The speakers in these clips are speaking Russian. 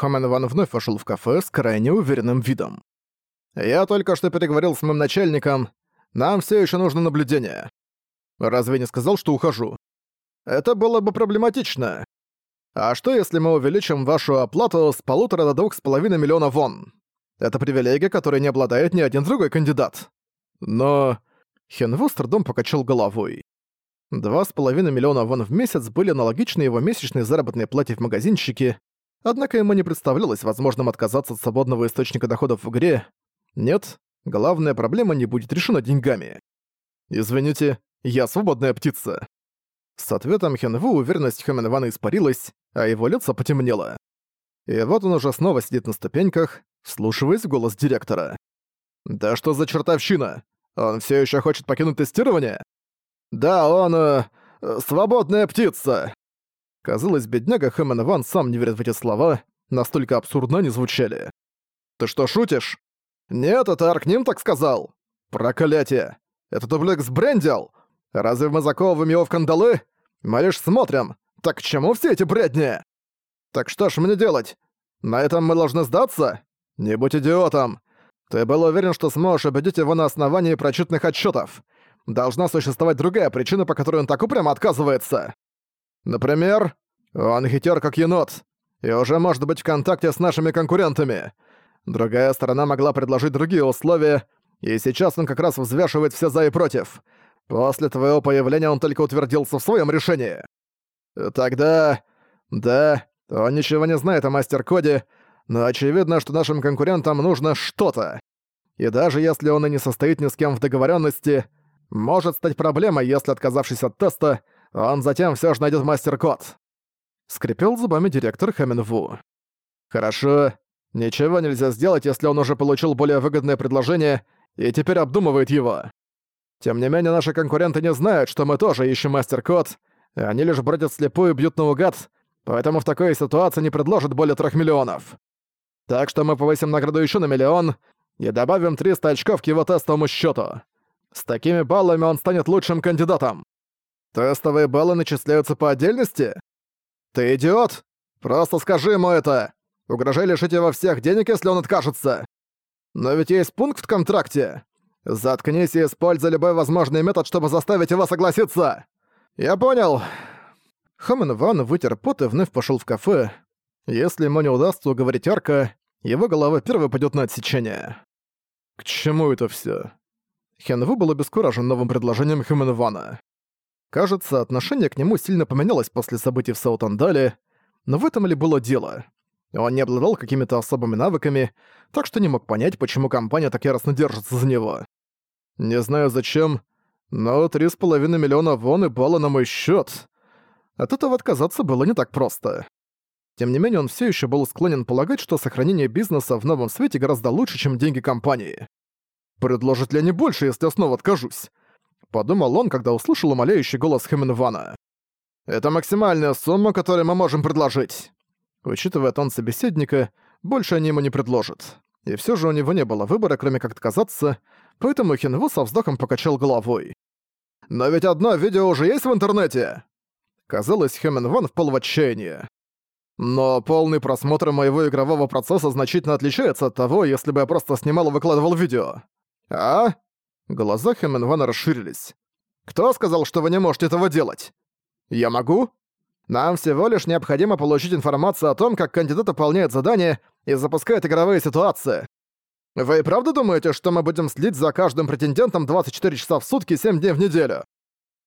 Хамен Ван вновь вошел в кафе с крайне уверенным видом. «Я только что переговорил с моим начальником. Нам все еще нужно наблюдение. Разве не сказал, что ухожу? Это было бы проблематично. А что, если мы увеличим вашу оплату с полутора до двух с половиной миллиона вон? Это привилегия, которой не обладает ни один другой кандидат. Но... Хенву с покачал головой. Два с половиной миллиона вон в месяц были аналогичны его месячной заработной плате в магазинчике, однако ему не представлялось возможным отказаться от свободного источника доходов в игре. Нет, главная проблема не будет решена деньгами. «Извините, я свободная птица». С ответом Хенву уверенность Хэмэнвана испарилась, а его лицо потемнело. И вот он уже снова сидит на ступеньках, вслушиваясь в голос директора. «Да что за чертовщина? Он все еще хочет покинуть тестирование?» «Да, он... Э, свободная птица!» Казалось, бедняга Хэмэн Ван сам не верит в эти слова, настолько абсурдно они звучали. «Ты что, шутишь?» «Нет, это Аркним так сказал!» «Проклятие! Это дублик сбрендил! Разве мы заковываем его в кандалы? Мы лишь смотрим! Так к чему все эти бредни?» «Так что ж мне делать? На этом мы должны сдаться? Не будь идиотом! Ты был уверен, что сможешь убедить его на основании прочитанных отчетов. Должна существовать другая причина, по которой он так упрямо отказывается. Например, он хитер как енот, и уже может быть в контакте с нашими конкурентами. Другая сторона могла предложить другие условия, и сейчас он как раз взвешивает все за и против. После твоего появления он только утвердился в своем решении. Тогда... Да, он ничего не знает о мастер-коде, но очевидно, что нашим конкурентам нужно что-то. И даже если он и не состоит ни с кем в договоренности, может стать проблемой, если, отказавшись от теста, он затем все же найдет мастер-код. Скрипел зубами директор Хэминву. Хорошо. Ничего нельзя сделать, если он уже получил более выгодное предложение и теперь обдумывает его. Тем не менее, наши конкуренты не знают, что мы тоже ищем мастер-код, они лишь бродят слепую и бьют наугад, поэтому в такой ситуации не предложат более трех миллионов. Так что мы повысим награду еще на миллион и добавим 300 очков к его тестовому счету. С такими баллами он станет лучшим кандидатом. Тестовые баллы начисляются по отдельности? Ты идиот? Просто скажи ему это. Угрожай лишить его всех денег, если он откажется. Но ведь есть пункт в контракте. Заткнись и используй любой возможный метод, чтобы заставить его согласиться. Я понял. Хамен Ван вытер пот и вновь пошел в кафе. Если ему не удастся уговорить Арка, его голова первой пойдет на отсечение. К чему это все? Хенву был обескуражен новым предложением Хюменвана. Кажется, отношение к нему сильно поменялось после событий в Саутандале, но в этом ли было дело? Он не обладал какими-то особыми навыками, так что не мог понять, почему компания так яростно держится за него. Не знаю зачем, но три с половиной миллиона вон и балла на мой счет. От этого отказаться было не так просто. Тем не менее, он все еще был склонен полагать, что сохранение бизнеса в новом свете гораздо лучше, чем деньги компании. Предложат ли они больше, если я снова откажусь? Подумал он, когда услышал умоляющий голос Хэминвана. «Это максимальная сумма, которую мы можем предложить». Учитывая тон собеседника, больше они ему не предложат. И все же у него не было выбора, кроме как отказаться, поэтому Хинву со вздохом покачал головой. «Но ведь одно видео уже есть в интернете!» Казалось, Хэмин Ван впал в отчаяние. Но полный просмотр моего игрового процесса значительно отличается от того, если бы я просто снимал и выкладывал видео. «А?» Глаза Хэмэнвана расширились. «Кто сказал, что вы не можете этого делать?» «Я могу?» «Нам всего лишь необходимо получить информацию о том, как кандидат выполняет задания и запускает игровые ситуации. Вы правда думаете, что мы будем следить за каждым претендентом 24 часа в сутки 7 дней в неделю?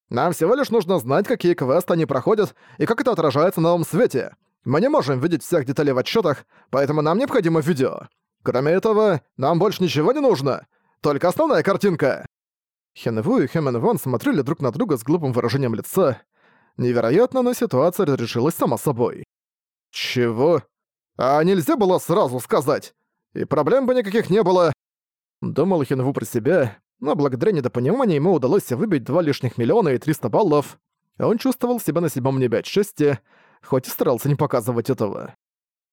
Нам всего лишь нужно знать, какие квесты они проходят и как это отражается на новом свете. Мы не можем видеть всех деталей в отчетах, поэтому нам необходимо видео. Кроме этого, нам больше ничего не нужно. Только основная картинка!» Хенву и Хэмен Ван смотрели друг на друга с глупым выражением лица. Невероятно, но ситуация разрешилась сама собой. «Чего? А нельзя было сразу сказать? И проблем бы никаких не было!» Думал Хенву про себя, но благодаря недопониманию ему удалось выбить два лишних миллиона и 300 баллов. Он чувствовал себя на седьмом небе от хоть и старался не показывать этого.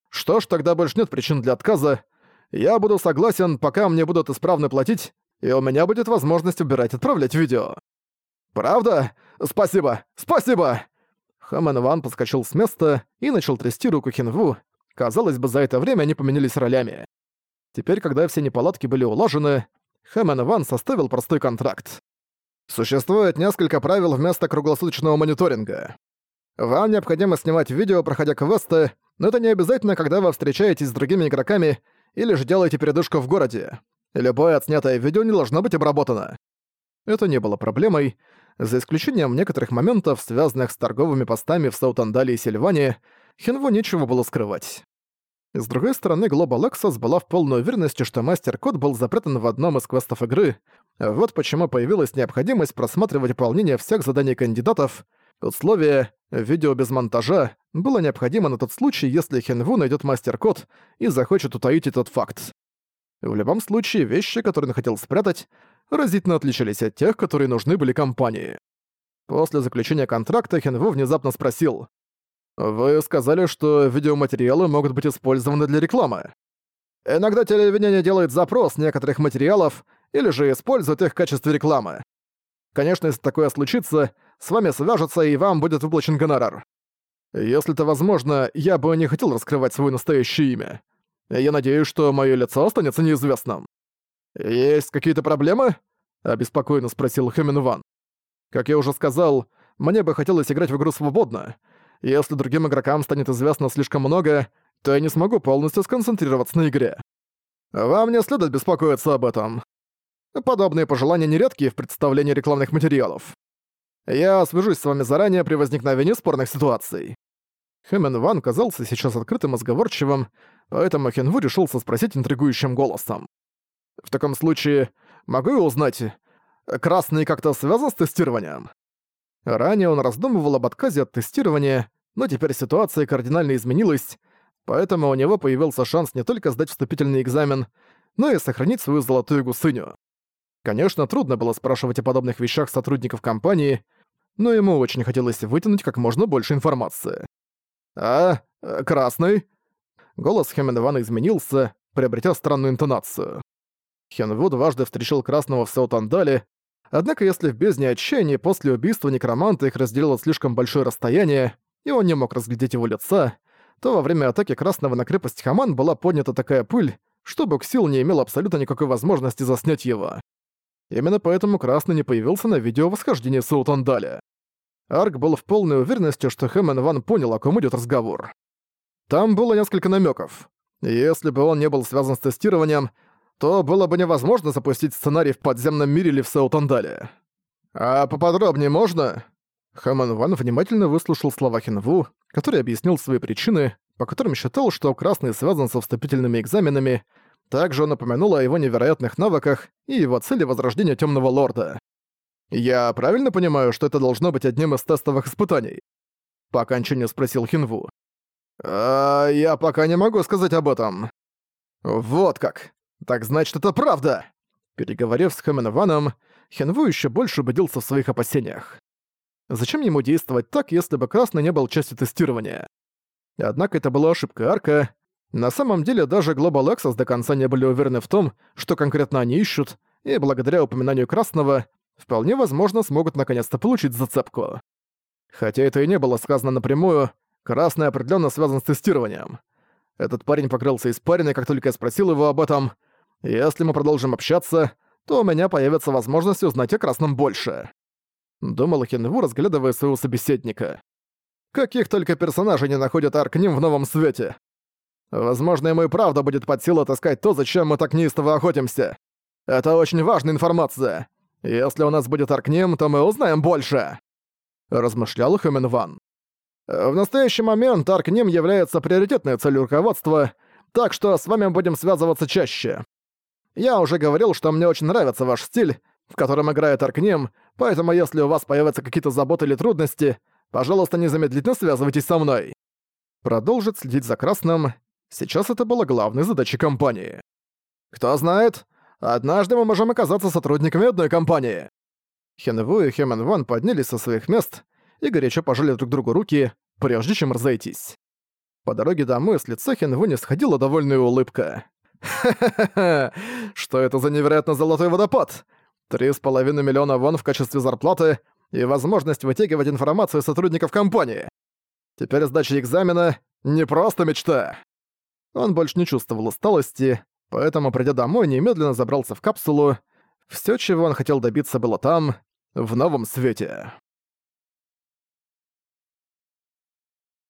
Что ж, тогда больше нет причин для отказа, я буду согласен, пока мне будут исправно платить, и у меня будет возможность убирать отправлять видео. Правда? Спасибо! Спасибо!» Хамен Ван подскочил с места и начал трясти руку Хинву, Казалось бы, за это время они поменялись ролями. Теперь, когда все неполадки были улажены, Хэмен Ван составил простой контракт. Существует несколько правил вместо круглосуточного мониторинга. Вам необходимо снимать видео, проходя квесты, но это не обязательно, когда вы встречаетесь с другими игроками или же делаете передышку в городе. Любое отснятое видео не должно быть обработано. Это не было проблемой, за исключением некоторых моментов, связанных с торговыми постами в Саутандале и Сильване, Хинву нечего было скрывать. С другой стороны, Global Access была в полной уверенности, что мастер-код был запрятан в одном из квестов игры. Вот почему появилась необходимость просматривать выполнение всех заданий кандидатов. Условие «видео без монтажа» было необходимо на тот случай, если Хенву найдет мастер-код и захочет утаить этот факт. В любом случае, вещи, которые он хотел спрятать, разительно отличались от тех, которые нужны были компании. После заключения контракта Хенву внезапно спросил, «Вы сказали, что видеоматериалы могут быть использованы для рекламы. Иногда телевидение делает запрос некоторых материалов или же использует их в качестве рекламы. Конечно, если такое случится, с вами свяжутся и вам будет выплачен гонорар. Если это возможно, я бы не хотел раскрывать свое настоящее имя. Я надеюсь, что мое лицо останется неизвестным. «Есть какие-то проблемы?» — обеспокоенно спросил Хэмин Ван. «Как я уже сказал, мне бы хотелось играть в игру свободно, если другим игрокам станет известно слишком много, то я не смогу полностью сконцентрироваться на игре. Вам не следует беспокоиться об этом. Подобные пожелания нередки в представлении рекламных материалов. Я свяжусь с вами заранее при возникновении спорных ситуаций. Хэмен Ван казался сейчас открытым и сговорчивым, поэтому Хенву решился спросить интригующим голосом. «В таком случае, могу я узнать, красный как-то связан с тестированием?» Ранее он раздумывал об отказе от тестирования, но теперь ситуация кардинально изменилась, поэтому у него появился шанс не только сдать вступительный экзамен, но и сохранить свою золотую гусыню. Конечно, трудно было спрашивать о подобных вещах сотрудников компании, но ему очень хотелось вытянуть как можно больше информации. «А, красный?» Голос Хеменвана изменился, приобретя странную интонацию. Хенву дважды встречал красного в Саутандале, Однако если в бездне отчаяния после убийства некроманта их разделило слишком большое расстояние, и он не мог разглядеть его лица, то во время атаки Красного на крепость Хаман была поднята такая пыль, что Буксил не имел абсолютно никакой возможности заснять его. Именно поэтому Красный не появился на видео восхождения Саутандаля. Арк был в полной уверенности, что Хэмен Ван понял, о ком идет разговор. Там было несколько намеков. Если бы он не был связан с тестированием, то было бы невозможно запустить сценарий в подземном мире или в Саутандале. А поподробнее можно? Хаман Ван внимательно выслушал слова Хинву, который объяснил свои причины, по которым считал, что Красный связан со вступительными экзаменами, также он упомянул о его невероятных навыках и его цели возрождения Темного Лорда. «Я правильно понимаю, что это должно быть одним из тестовых испытаний?» По окончанию спросил Хинву. «А я пока не могу сказать об этом». «Вот как. Так значит, это правда!» Переговорив с Хэменваном, Хенву еще больше убедился в своих опасениях. Зачем ему действовать так, если бы Красный не был частью тестирования? Однако это была ошибка Арка. На самом деле даже Global Access до конца не были уверены в том, что конкретно они ищут, и благодаря упоминанию Красного вполне возможно смогут наконец-то получить зацепку. Хотя это и не было сказано напрямую, Красный определенно связан с тестированием. Этот парень покрылся испариной, как только я спросил его об этом — если мы продолжим общаться, то у меня появится возможность узнать о Красном больше. Думал Хинву, разглядывая своего собеседника. Каких только персонажей не находят Аркним в новом свете. Возможно, ему и правда будет под силу таскать то, зачем мы так неистово охотимся. Это очень важная информация. Если у нас будет Аркним, то мы узнаем больше. Размышлял Хэмин Ван. В настоящий момент Аркним является приоритетной целью руководства, так что с вами будем связываться чаще. Я уже говорил, что мне очень нравится ваш стиль, в котором играет Аркнем, поэтому если у вас появятся какие-то заботы или трудности, пожалуйста, незамедлительно связывайтесь со мной. Продолжит следить за Красным. Сейчас это была главной задачей компании. Кто знает, однажды мы можем оказаться сотрудниками одной компании. Хенву и Хемен Ван поднялись со своих мест и горячо пожали друг другу руки, прежде чем разойтись. По дороге домой с лица Хенву не сходила довольная улыбка. Ха-ха-ха! Что это за невероятно золотой водопад? Три с половиной миллиона вон в качестве зарплаты и возможность вытягивать информацию сотрудников компании. Теперь сдача экзамена — не просто мечта. Он больше не чувствовал усталости, поэтому, придя домой, немедленно забрался в капсулу. Всё, чего он хотел добиться, было там, в новом свете.